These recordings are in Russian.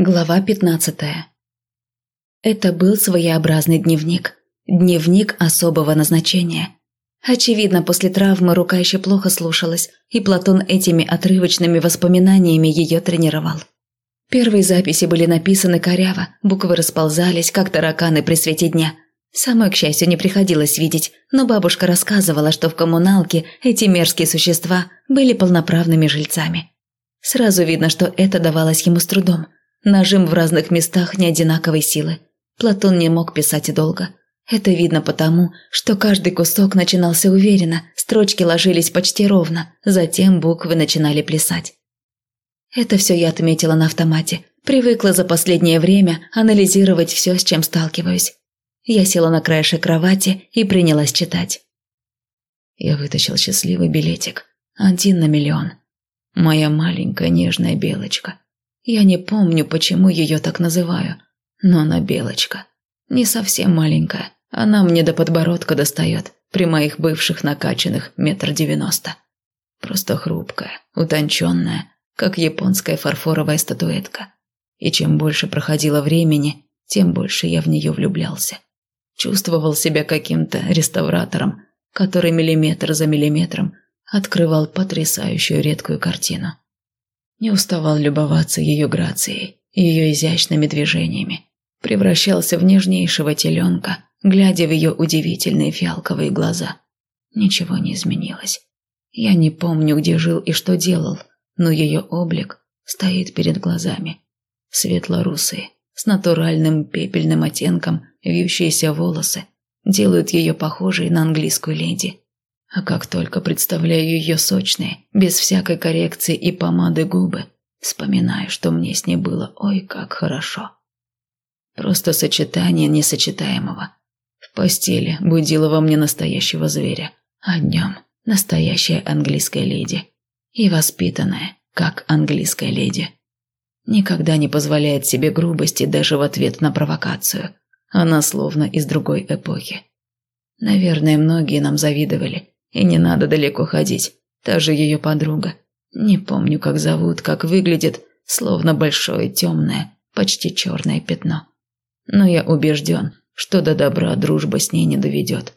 Глава 15. Это был своеобразный дневник. Дневник особого назначения. Очевидно, после травмы рука еще плохо слушалась, и Платон этими отрывочными воспоминаниями ее тренировал. Первые записи были написаны коряво, буквы расползались, как тараканы при свете дня. Самой, к счастью, не приходилось видеть, но бабушка рассказывала, что в коммуналке эти мерзкие существа были полноправными жильцами. Сразу видно, что это давалось ему с трудом – Нажим в разных местах не одинаковой силы. Платон не мог писать долго. Это видно потому, что каждый кусок начинался уверенно, строчки ложились почти ровно, затем буквы начинали плясать. Это все я отметила на автомате. Привыкла за последнее время анализировать все, с чем сталкиваюсь. Я села на краешек кровати и принялась читать. Я вытащил счастливый билетик. Один на миллион. Моя маленькая нежная белочка. Я не помню, почему ее так называю, но она белочка. Не совсем маленькая, она мне до подбородка достает, при моих бывших накачанных метр девяносто. Просто хрупкая, утонченная, как японская фарфоровая статуэтка. И чем больше проходило времени, тем больше я в нее влюблялся. Чувствовал себя каким-то реставратором, который миллиметр за миллиметром открывал потрясающую редкую картину. Не уставал любоваться ее грацией, ее изящными движениями. Превращался в нежнейшего теленка, глядя в ее удивительные фиалковые глаза. Ничего не изменилось. Я не помню, где жил и что делал, но ее облик стоит перед глазами. Светло-русые, с натуральным пепельным оттенком вьющиеся волосы делают ее похожей на английскую леди. А как только представляю ее сочные, без всякой коррекции и помады губы, вспоминаю, что мне с ней было ой как хорошо. Просто сочетание несочетаемого. В постели будила во мне настоящего зверя, а днем настоящая английская леди. И воспитанная, как английская леди. Никогда не позволяет себе грубости даже в ответ на провокацию. Она словно из другой эпохи. Наверное, многие нам завидовали, и не надо далеко ходить. Та же ее подруга. Не помню, как зовут, как выглядит, словно большое темное, почти черное пятно. Но я убежден, что до добра дружба с ней не доведет.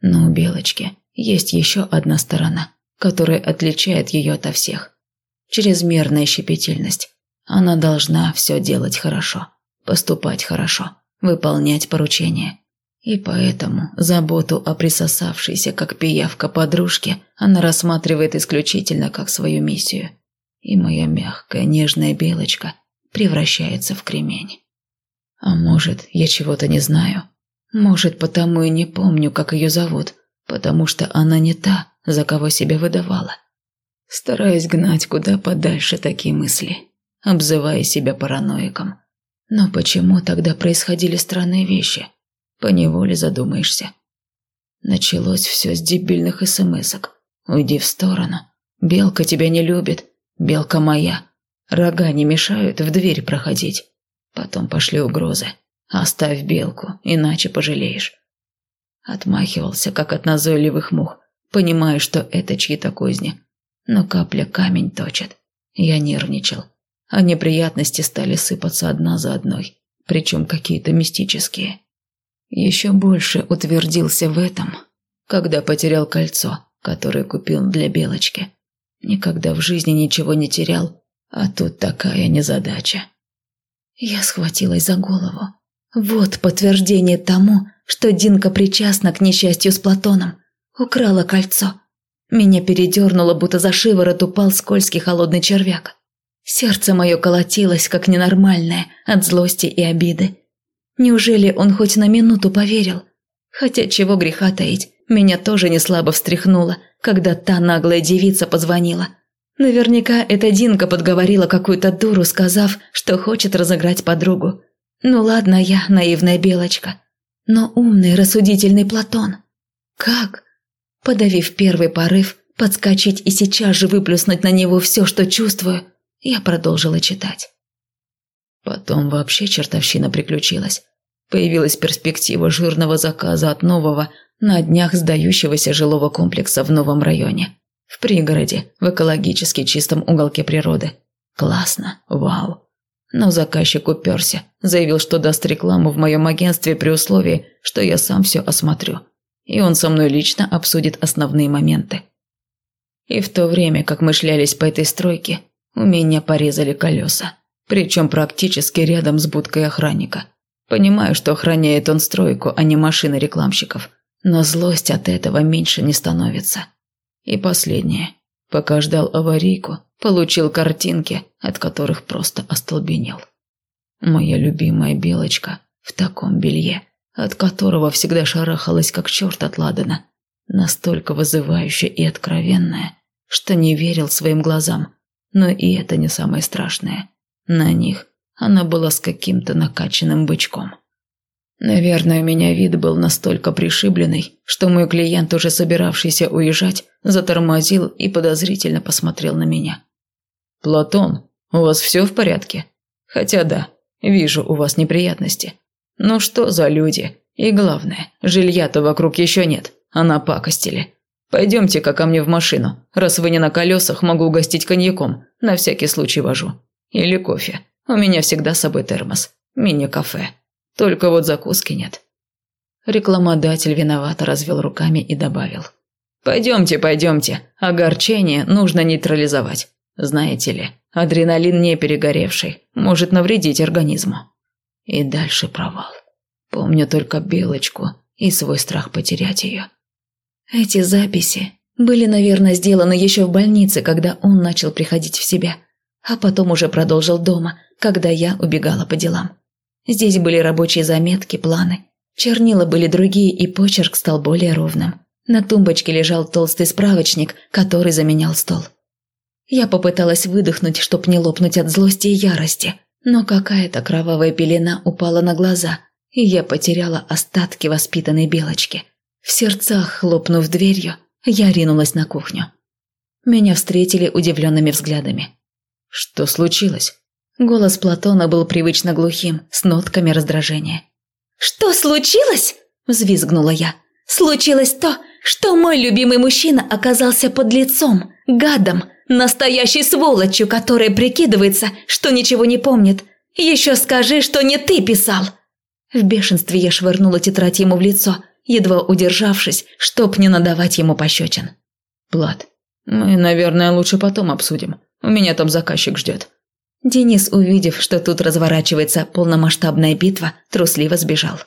Но у Белочки есть еще одна сторона, которая отличает ее ото всех. Чрезмерная щепетильность. Она должна все делать хорошо, поступать хорошо, выполнять поручения. И поэтому заботу о присосавшейся, как пиявка подружке, она рассматривает исключительно как свою миссию. И моя мягкая, нежная белочка превращается в кремень. А может, я чего-то не знаю? Может, потому и не помню, как ее зовут, потому что она не та, за кого себя выдавала. Стараюсь гнать куда подальше такие мысли, обзывая себя параноиком. Но почему тогда происходили странные вещи – поневоле задумаешься. Началось все с дебильных смс-ок. Уйди в сторону. Белка тебя не любит. Белка моя. Рога не мешают в дверь проходить. Потом пошли угрозы. Оставь белку, иначе пожалеешь. Отмахивался, как от назойливых мух, понимая, что это чьи-то козни. Но капля камень точит. Я нервничал. А неприятности стали сыпаться одна за одной, причем какие-то мистические. Еще больше утвердился в этом, когда потерял кольцо, которое купил для Белочки. Никогда в жизни ничего не терял, а тут такая незадача. Я схватилась за голову. Вот подтверждение тому, что Динка причастна к несчастью с Платоном. Украла кольцо. Меня передернуло, будто за шиворот упал скользкий холодный червяк. Сердце мое колотилось, как ненормальное, от злости и обиды. Неужели он хоть на минуту поверил? Хотя чего греха таить, меня тоже не слабо встряхнуло, когда та наглая девица позвонила. Наверняка эта Динка подговорила какую-то дуру, сказав, что хочет разыграть подругу. Ну ладно, я наивная белочка. Но умный, рассудительный Платон. Как? Подавив первый порыв, подскочить и сейчас же выплюснуть на него все, что чувствую, я продолжила читать. Потом вообще чертовщина приключилась. Появилась перспектива жирного заказа от нового, на днях сдающегося жилого комплекса в новом районе. В пригороде, в экологически чистом уголке природы. Классно, вау. Но заказчик уперся, заявил, что даст рекламу в моем агентстве при условии, что я сам все осмотрю. И он со мной лично обсудит основные моменты. И в то время, как мы шлялись по этой стройке, у меня порезали колеса. Причем практически рядом с будкой охранника. Понимаю, что охраняет он стройку, а не машины рекламщиков. Но злость от этого меньше не становится. И последнее. Пока ждал аварийку, получил картинки, от которых просто остолбенел. Моя любимая белочка в таком белье, от которого всегда шарахалась как черт от ладана, настолько вызывающая и откровенная, что не верил своим глазам. Но и это не самое страшное. На них она была с каким-то накачанным бычком. Наверное, у меня вид был настолько пришибленный, что мой клиент, уже собиравшийся уезжать, затормозил и подозрительно посмотрел на меня. «Платон, у вас все в порядке?» «Хотя да, вижу, у вас неприятности. Ну что за люди? И главное, жилья-то вокруг еще нет, а напакостили. Пойдемте-ка ко мне в машину. Раз вы не на колесах, могу угостить коньяком. На всякий случай вожу. Или кофе. У меня всегда с собой термос. Мини-кафе. Только вот закуски нет. Рекламодатель виновато развел руками и добавил. «Пойдемте, пойдемте. Огорчение нужно нейтрализовать. Знаете ли, адреналин не перегоревший, может навредить организму». И дальше провал. Помню только Белочку и свой страх потерять ее. Эти записи были, наверное, сделаны еще в больнице, когда он начал приходить в себя, а потом уже продолжил дома, когда я убегала по делам. Здесь были рабочие заметки, планы. Чернила были другие, и почерк стал более ровным. На тумбочке лежал толстый справочник, который заменял стол. Я попыталась выдохнуть, чтоб не лопнуть от злости и ярости, но какая-то кровавая пелена упала на глаза, и я потеряла остатки воспитанной белочки. В сердцах, хлопнув дверью, я ринулась на кухню. Меня встретили удивленными взглядами. «Что случилось?» Голос Платона был привычно глухим, с нотками раздражения. «Что случилось?» – взвизгнула я. «Случилось то, что мой любимый мужчина оказался под лицом, гадом, настоящей сволочью, которая прикидывается, что ничего не помнит. Еще скажи, что не ты писал!» В бешенстве я швырнула тетрадь ему в лицо, едва удержавшись, чтоб не надавать ему пощечин. «Плат, мы, наверное, лучше потом обсудим. У меня там заказчик ждет», Денис, увидев, что тут разворачивается полномасштабная битва, трусливо сбежал.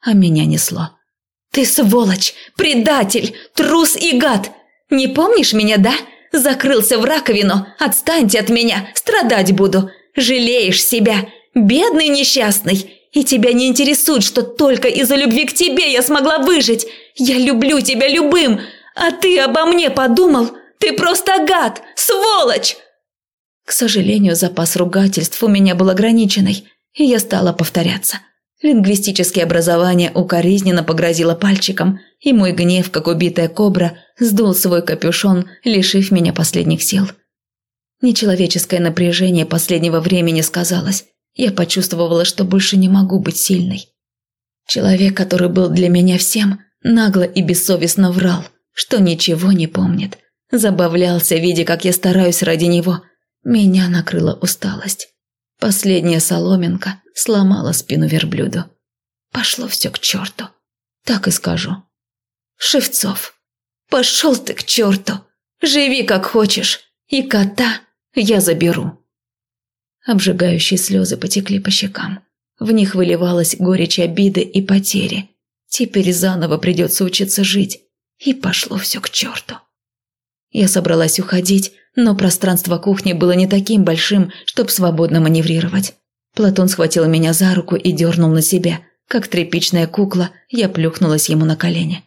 А меня несло. «Ты сволочь! Предатель! Трус и гад! Не помнишь меня, да? Закрылся в раковину! Отстаньте от меня! Страдать буду! Жалеешь себя! Бедный несчастный! И тебя не интересует, что только из-за любви к тебе я смогла выжить! Я люблю тебя любым! А ты обо мне подумал? Ты просто гад! Сволочь!» К сожалению, запас ругательств у меня был ограниченный, и я стала повторяться. Лингвистическое образование укоризненно погрозило пальчиком, и мой гнев, как убитая кобра, сдул свой капюшон, лишив меня последних сил. Нечеловеческое напряжение последнего времени сказалось. Я почувствовала, что больше не могу быть сильной. Человек, который был для меня всем, нагло и бессовестно врал, что ничего не помнит. Забавлялся, видя, как я стараюсь ради него – меня накрыла усталость. Последняя соломинка сломала спину верблюду. Пошло все к черту. Так и скажу. Шевцов, пошел ты к черту. Живи как хочешь. И кота я заберу. Обжигающие слезы потекли по щекам. В них выливалась горечь обиды и потери. Теперь заново придется учиться жить. И пошло все к черту. Я собралась уходить, но пространство кухни было не таким большим, чтобы свободно маневрировать. Платон схватил меня за руку и дернул на себя. Как тряпичная кукла, я плюхнулась ему на колени.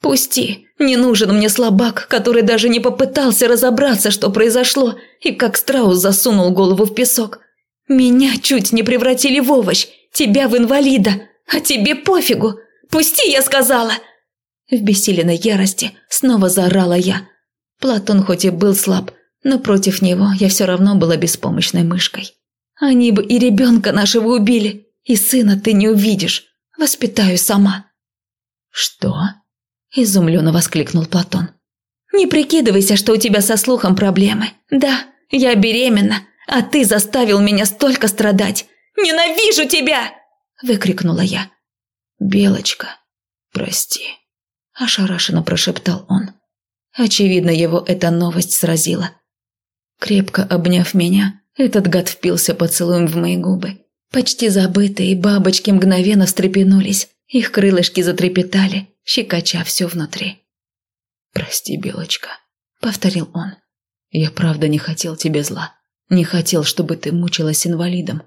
«Пусти! Не нужен мне слабак, который даже не попытался разобраться, что произошло, и как страус засунул голову в песок. Меня чуть не превратили в овощ, тебя в инвалида, а тебе пофигу! Пусти, я сказала!» В бессиленной ярости снова заорала я. Платон хоть и был слаб, но против него я все равно была беспомощной мышкой. Они бы и ребенка нашего убили, и сына ты не увидишь. Воспитаю сама». «Что?» – изумленно воскликнул Платон. «Не прикидывайся, что у тебя со слухом проблемы. Да, я беременна, а ты заставил меня столько страдать! Ненавижу тебя!» – выкрикнула я. «Белочка, прости», – ошарашенно прошептал он. Очевидно, его эта новость сразила. Крепко обняв меня, этот гад впился поцелуем в мои губы. Почти забытые бабочки мгновенно встрепенулись, их крылышки затрепетали, щекоча все внутри. «Прости, Белочка», — повторил он. «Я правда не хотел тебе зла. Не хотел, чтобы ты мучилась инвалидом.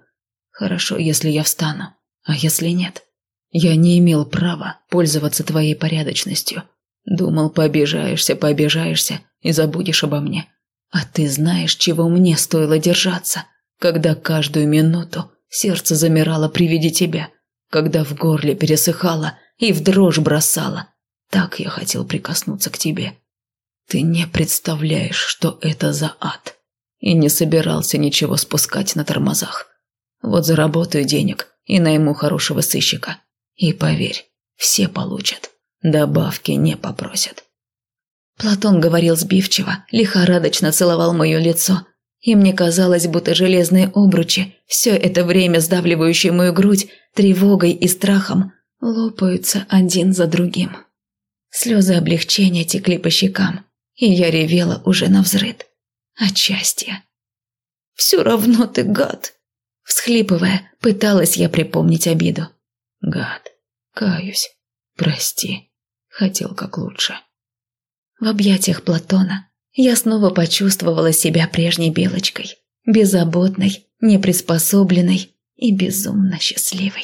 Хорошо, если я встану, а если нет? Я не имел права пользоваться твоей порядочностью. Думал, пообижаешься, пообижаешься и забудешь обо мне. А ты знаешь, чего мне стоило держаться, когда каждую минуту сердце замирало при виде тебя, когда в горле пересыхало и в дрожь бросало. Так я хотел прикоснуться к тебе. Ты не представляешь, что это за ад. И не собирался ничего спускать на тормозах. Вот заработаю денег и найму хорошего сыщика. И поверь, все получат. Добавки не попросят. Платон говорил сбивчиво, лихорадочно целовал мое лицо, и мне казалось, будто железные обручи, все это время сдавливающие мою грудь, тревогой и страхом, лопаются один за другим. Слезы облегчения текли по щекам, и я ревела уже на взрыд. От счастья. «Все равно ты гад!» Всхлипывая, пыталась я припомнить обиду. «Гад, каюсь, прости, хотел как лучше». В объятиях Платона я снова почувствовала себя прежней белочкой, беззаботной, неприспособленной и безумно счастливой.